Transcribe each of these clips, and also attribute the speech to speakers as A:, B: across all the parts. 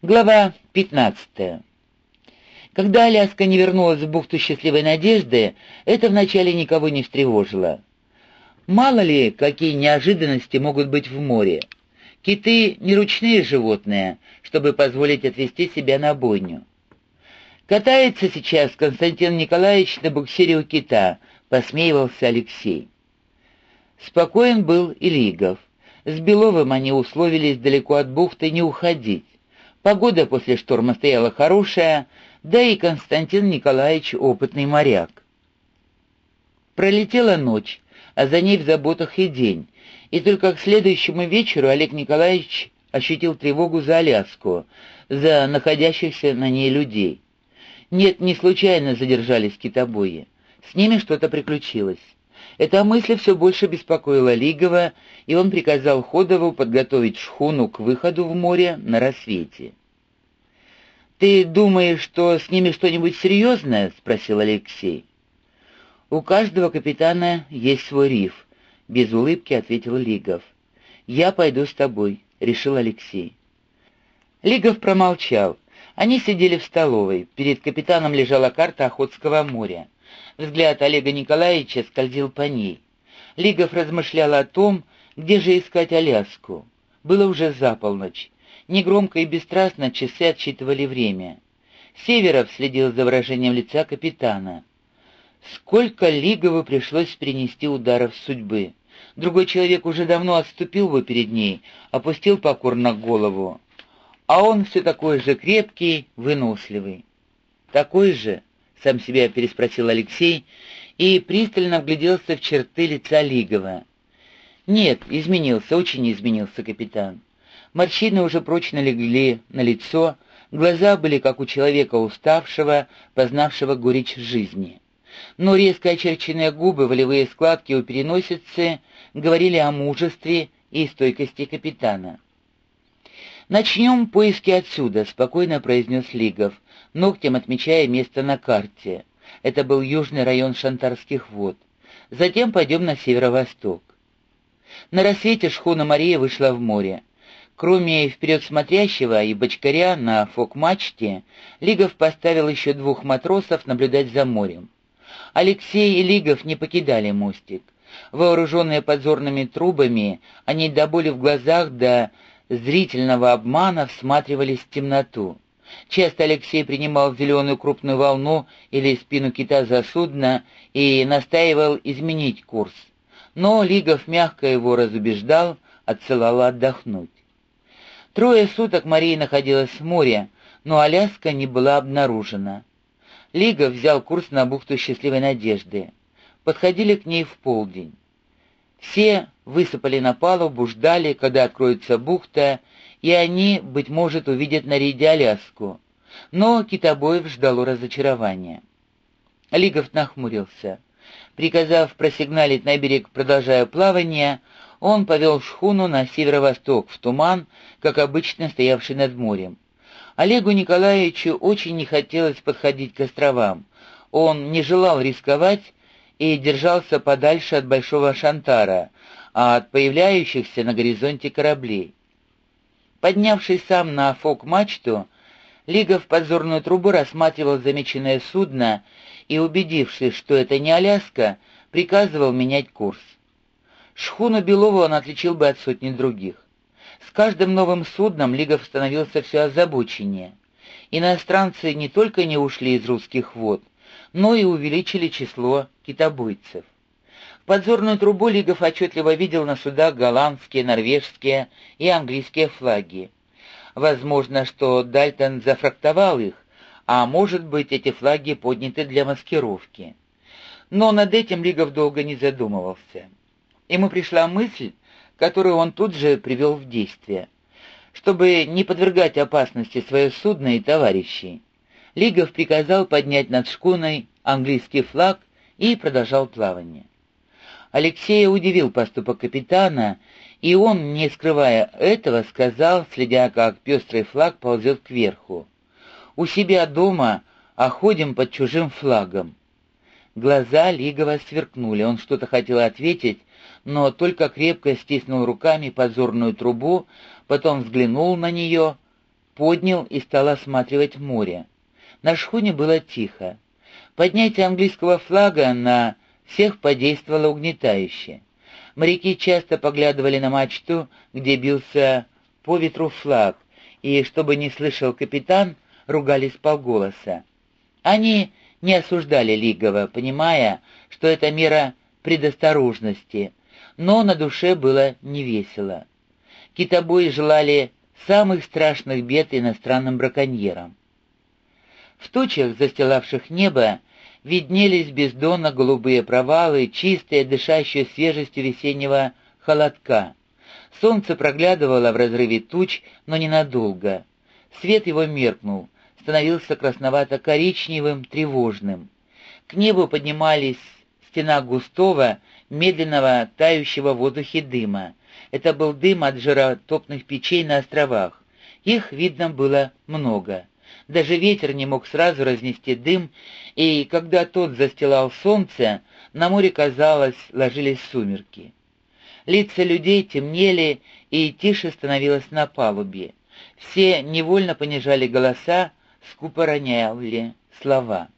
A: Глава 15. Когда Аляска не вернулась в бухту Счастливой Надежды, это вначале никого не встревожило. Мало ли, какие неожиданности могут быть в море. Киты — не ручные животные, чтобы позволить отвести себя на бойню. «Катается сейчас Константин Николаевич на буксире у кита», — посмеивался Алексей. Спокоен был и Лигов. С Беловым они условились далеко от бухты не уходить. Погода после шторма стояла хорошая, да и Константин Николаевич опытный моряк. Пролетела ночь, а за ней в заботах и день, и только к следующему вечеру Олег Николаевич ощутил тревогу за Аляску, за находящихся на ней людей. Нет, не случайно задержались китобои. С ними что-то приключилось. Эта мысль все больше беспокоила Лигова, и он приказал Ходову подготовить шхуну к выходу в море на рассвете. «Ты думаешь, что с ними что-нибудь серьезное?» — спросил Алексей. «У каждого капитана есть свой риф», — без улыбки ответил Лигов. «Я пойду с тобой», — решил Алексей. Лигов промолчал. Они сидели в столовой. Перед капитаном лежала карта Охотского моря. Взгляд Олега Николаевича скользил по ней. Лигов размышлял о том, где же искать Аляску. Было уже за полночь. Негромко и бесстрастно часы отсчитывали время. Северов следил за выражением лица капитана. Сколько Лигову пришлось принести ударов судьбы. Другой человек уже давно отступил бы перед ней, опустил покорно голову. А он все такой же крепкий, выносливый. Такой же, — сам себя переспросил Алексей и пристально вгляделся в черты лица Лигова. «Нет, изменился, очень изменился капитан. Морщины уже прочно легли на лицо, глаза были как у человека уставшего, познавшего горечь жизни. Но резко очерченные губы, волевые складки у переносицы говорили о мужестве и стойкости капитана. «Начнем поиски отсюда», — спокойно произнес Лигов, ногтем отмечая место на карте. Это был южный район Шантарских вод. Затем пойдем на северо-восток. На рассвете шхуна Мария вышла в море. Кроме вперед смотрящего и бочкаря на фок-мачте, Лигов поставил еще двух матросов наблюдать за морем. Алексей и Лигов не покидали мостик. Вооруженные подзорными трубами, они до боли в глазах, до зрительного обмана всматривались в темноту. Часто Алексей принимал зеленую крупную волну или спину кита за судно и настаивал изменить курс. Но Лигов мягко его разубеждал, отсылал отдохнуть. Трое суток Мария находилась в море, но Аляска не была обнаружена. Лигов взял курс на бухту Счастливой Надежды. Подходили к ней в полдень. Все высыпали на палубу, ждали, когда откроется бухта, и они, быть может, увидят на рейде Аляску. Но китобоев ждало разочарования. Лигов нахмурился. Приказав просигналить на берег, продолжая плавание, он повел шхуну на северо-восток, в туман, как обычно стоявший над морем. Олегу Николаевичу очень не хотелось подходить к островам. Он не желал рисковать и держался подальше от Большого Шантара, а от появляющихся на горизонте кораблей. Поднявшись сам на фок-мачту, Лига в подзорную трубу рассматривал замеченное судно и, убедившись, что это не Аляска, приказывал менять курс. Шхуну Белову он отличил бы от сотни других. С каждым новым судном Лигов становился все озабоченнее. Иностранцы не только не ушли из русских вод, но и увеличили число китобойцев. Подзорную трубу Лигов отчетливо видел на судах голландские, норвежские и английские флаги. Возможно, что Дальтон зафрактовал их, а может быть, эти флаги подняты для маскировки. Но над этим Лигов долго не задумывался. Ему пришла мысль, которую он тут же привел в действие. Чтобы не подвергать опасности свое судно и товарищей, Лигов приказал поднять над шкуной английский флаг и продолжал плавание. Алексея удивил поступок капитана, и он, не скрывая этого, сказал, следя, как пестрый флаг ползет кверху. «У себя дома, а ходим под чужим флагом». Глаза Лигова сверкнули, он что-то хотел ответить, но только крепко стиснул руками подзорную трубу, потом взглянул на нее. поднял и стал осматривать море. На шхуне было тихо. Поднятие английского флага на всех подействовало угнетающе. Моряки часто поглядывали на мачту, где бился по ветру флаг, и, чтобы не слышал капитан, ругались полголоса. Они не осуждали Лигова, понимая, что это мера предосторожности, но на душе было невесело. Китобои желали самых страшных бед иностранным браконьерам. В тучах, застилавших небо, виднелись бездонно голубые провалы, чистые, дышащие свежестью весеннего холодка. Солнце проглядывало в разрыве туч, но ненадолго. Свет его меркнул, становился красновато-коричневым, тревожным. К небу поднимались стена густого, медленного, тающего в воздухе дыма. Это был дым от жиротопных печей на островах. Их, видно, было много. Даже ветер не мог сразу разнести дым, и когда тот застилал солнце, на море, казалось, ложились сумерки. Лица людей темнели, и тише становилось на палубе. Все невольно понижали голоса, скупо роняли слова.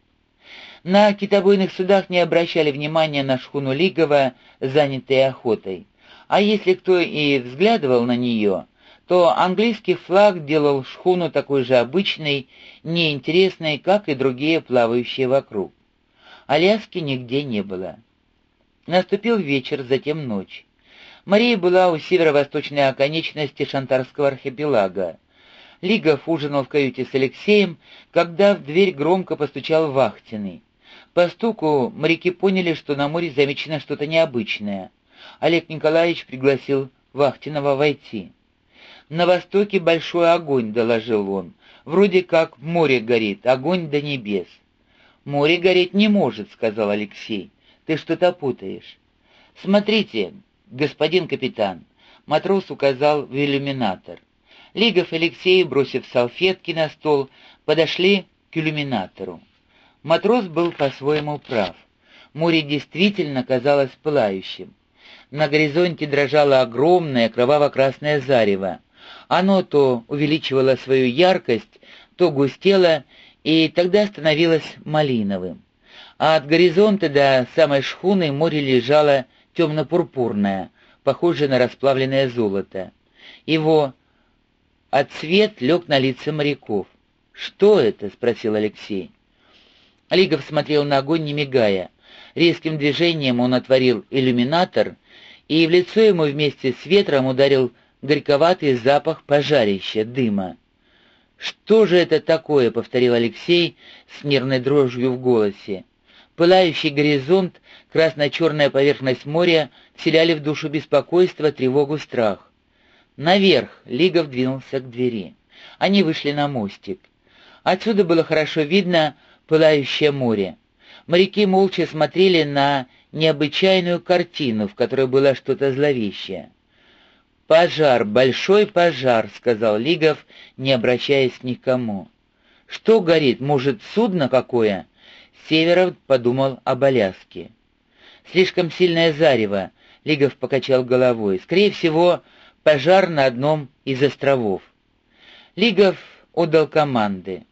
A: На китобойных судах не обращали внимания на шхуну Лигова, занятые охотой. А если кто и взглядывал на нее, то английский флаг делал шхуну такой же обычной, неинтересной, как и другие плавающие вокруг. Аляски нигде не было. Наступил вечер, затем ночь. Мария была у северо-восточной оконечности Шантарского архипелага. Лигов ужинал в каюте с Алексеем, когда в дверь громко постучал Вахтиный. По стуку моряки поняли, что на море замечено что-то необычное. Олег Николаевич пригласил Вахтинова войти. «На востоке большой огонь», — доложил он. «Вроде как море горит, огонь до небес». «Море гореть не может», — сказал Алексей. «Ты что-то путаешь». «Смотрите, господин капитан», — матрос указал в иллюминатор. Лигов Алексей, бросив салфетки на стол, подошли к иллюминатору. Матрос был по-своему прав. Море действительно казалось пылающим. На горизонте дрожало огромное кроваво-красное зарево. Оно то увеличивало свою яркость, то густело, и тогда становилось малиновым. А от горизонта до самой шхуны море лежало темно-пурпурное, похожее на расплавленное золото. Его отцвет лег на лица моряков. «Что это?» — спросил Алексей. Лигов смотрел на огонь, не мигая. Резким движением он отворил иллюминатор, и в лицо ему вместе с ветром ударил горьковатый запах пожарища, дыма. «Что же это такое?» — повторил Алексей с нервной дрожью в голосе. Пылающий горизонт, красно-черная поверхность моря вселяли в душу беспокойство, тревогу, страх. Наверх Лигов двинулся к двери. Они вышли на мостик. Отсюда было хорошо видно пылающее море. Моряки молча смотрели на необычайную картину, в которой было что-то зловещее. «Пожар, большой пожар», — сказал Лигов, не обращаясь к кому. «Что горит? Может, судно какое?» Северов подумал об Аляске. «Слишком сильное зарево», — Лигов покачал головой. «Скорее всего, пожар на одном из островов». Лигов отдал команды.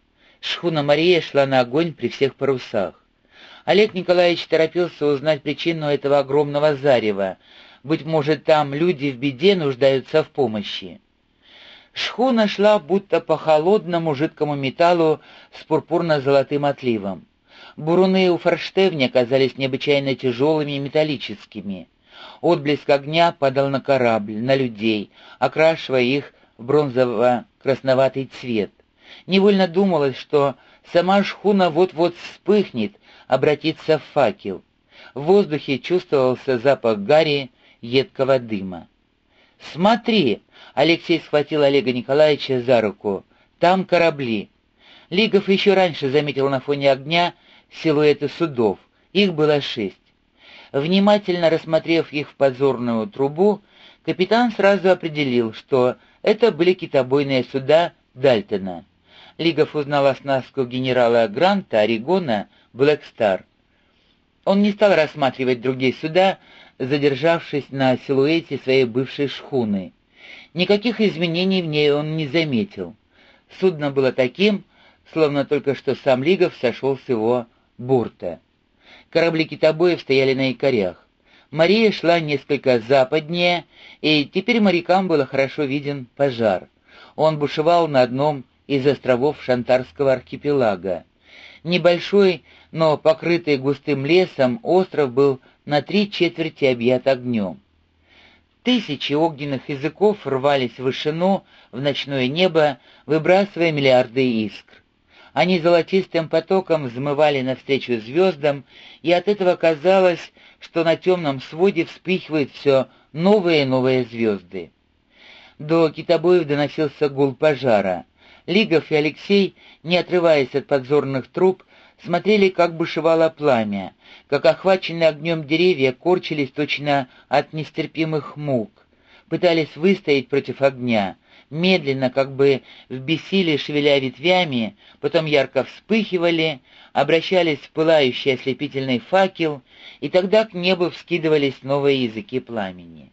A: Шхуна Мария шла на огонь при всех парусах. Олег Николаевич торопился узнать причину этого огромного зарева, быть может, там люди в беде нуждаются в помощи. Шхуна шла будто по холодному жидкому металлу с пурпурно-золотым отливом. Буруны у форштевня казались необычайно тяжелыми и металлическими. Отблеск огня падал на корабль, на людей, окрашивая их в бронзово-красноватый цвет. Невольно думалось, что сама шхуна вот-вот вспыхнет, обратится в факел. В воздухе чувствовался запах гари, едкого дыма. «Смотри!» — Алексей схватил Олега Николаевича за руку. «Там корабли». Лигов еще раньше заметил на фоне огня силуэты судов. Их было шесть. Внимательно рассмотрев их в подзорную трубу, капитан сразу определил, что это были китобойные суда Дальтона. Лигов узнал оснастку генерала Гранта, Орегона, Блэк Стар. Он не стал рассматривать другие суда, задержавшись на силуэте своей бывшей шхуны. Никаких изменений в ней он не заметил. Судно было таким, словно только что сам Лигов сошел с его бурта. Корабли китобоев стояли на якорях. Мария шла несколько западнее, и теперь морякам было хорошо виден пожар. Он бушевал на одном из островов Шантарского архипелага. Небольшой, но покрытый густым лесом, остров был на три четверти объят огнем. Тысячи огненных языков рвались в вышину, в ночное небо, выбрасывая миллиарды искр. Они золотистым потоком взмывали навстречу звездам, и от этого казалось, что на темном своде вспыхивают все новые и новые звезды. До китобоев доносился гул пожара. Лигов и Алексей, не отрываясь от подзорных труб, смотрели, как бушевало пламя, как охваченные огнем деревья корчились точно от нестерпимых мук, пытались выстоять против огня, медленно, как бы в бессилии шевеля ветвями, потом ярко вспыхивали, обращались в пылающий ослепительный факел, и тогда к небу вскидывались новые языки пламени.